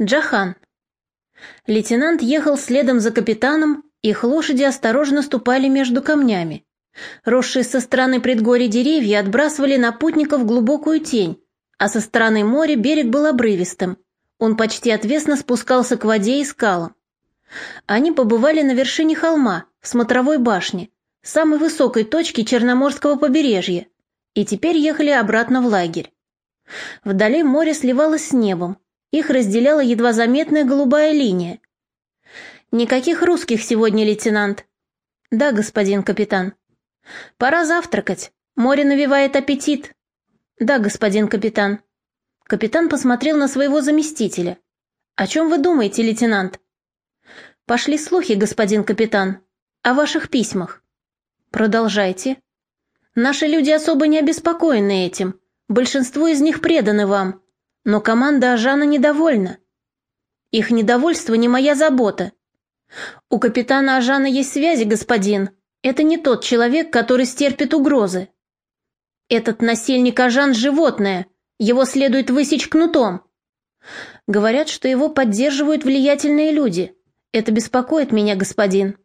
Джахан. Лейтенант ехал следом за капитаном, их лошади осторожно ступали между камнями. Росшие со стороны предгорья деревья отбрасывали на путников глубокую тень, а со стороны моря берег был обрывистым. Он почти отвесно спускался к воде и скалам. Они побывали на вершине холма, в смотровой башне, самой высокой точке Черноморского побережья, и теперь ехали обратно в лагерь. Вдали море сливалось с небом, их разделяла едва заметная голубая линия. «Никаких русских сегодня, лейтенант». «Да, господин капитан». «Пора завтракать. Море навевает аппетит». «Да, господин капитан». Капитан посмотрел на своего заместителя. «О чем вы думаете, лейтенант?» «Пошли слухи, господин капитан, о ваших письмах». «Продолжайте». «Наши люди особо не обеспокоены этим. Большинство из них преданы вам но команда Ажана недовольна. Их недовольство не моя забота. У капитана Ажана есть связи, господин. Это не тот человек, который стерпит угрозы. Этот насильник Ажан – животное. Его следует высечь кнутом. Говорят, что его поддерживают влиятельные люди. Это беспокоит меня, господин.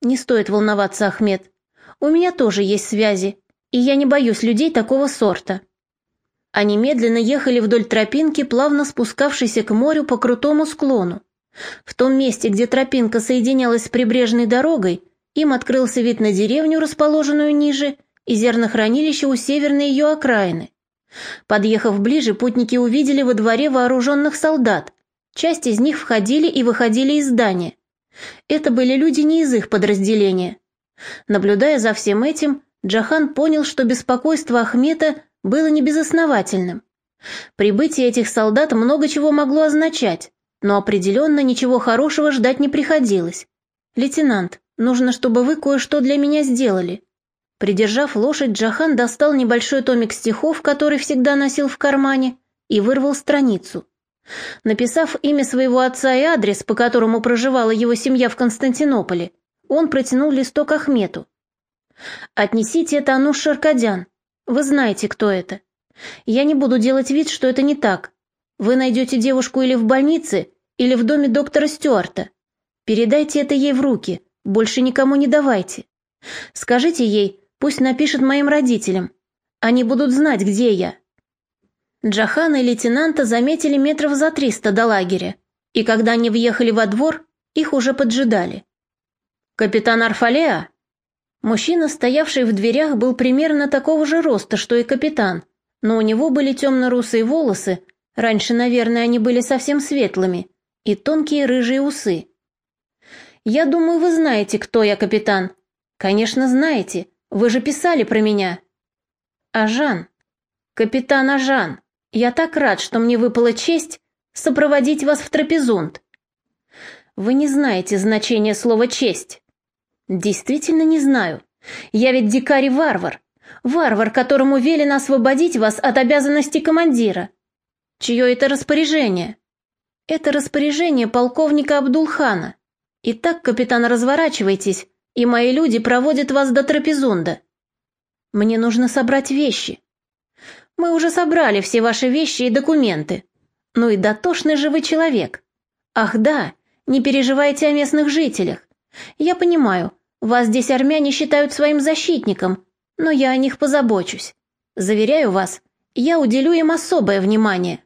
Не стоит волноваться, Ахмед. У меня тоже есть связи, и я не боюсь людей такого сорта. Они медленно ехали вдоль тропинки, плавно спускавшейся к морю по крутому склону. В том месте, где тропинка соединялась с прибрежной дорогой, им открылся вид на деревню, расположенную ниже, и зернохранилище у северной ее окраины. Подъехав ближе, путники увидели во дворе вооруженных солдат. Часть из них входили и выходили из здания. Это были люди не из их подразделения. Наблюдая за всем этим, Джахан понял, что беспокойство Ахмета было небезосновательным. Прибытие этих солдат много чего могло означать, но определенно ничего хорошего ждать не приходилось. «Лейтенант, нужно, чтобы вы кое-что для меня сделали». Придержав лошадь, Джахан достал небольшой томик стихов, который всегда носил в кармане, и вырвал страницу. Написав имя своего отца и адрес, по которому проживала его семья в Константинополе, он протянул листок Ахмету. «Отнесите это Ануш Шаркадян. Вы знаете, кто это. Я не буду делать вид, что это не так. Вы найдете девушку или в больнице, или в доме доктора Стюарта. Передайте это ей в руки, больше никому не давайте. Скажите ей, пусть напишет моим родителям. Они будут знать, где я». Джахана и лейтенанта заметили метров за триста до лагеря, и когда они въехали во двор, их уже поджидали. «Капитан Арфалеа?» Мужчина, стоявший в дверях, был примерно такого же роста, что и капитан, но у него были темно-русые волосы, раньше, наверное, они были совсем светлыми, и тонкие рыжие усы. «Я думаю, вы знаете, кто я, капитан». «Конечно, знаете. Вы же писали про меня». «Ажан. Капитан Ажан. Я так рад, что мне выпала честь сопроводить вас в трапезунд». «Вы не знаете значения слова «честь». Действительно не знаю. Я ведь дикарь и варвар. Варвар, которому велено освободить вас от обязанностей командира. Чье это распоряжение? Это распоряжение полковника Абдулхана. Итак, капитан, разворачивайтесь, и мои люди проводят вас до трапезунда. Мне нужно собрать вещи. Мы уже собрали все ваши вещи и документы. Ну и дотошный же вы человек. Ах да, не переживайте о местных жителях. Я понимаю, вас здесь армяне считают своим защитником, но я о них позабочусь. Заверяю вас, я уделю им особое внимание.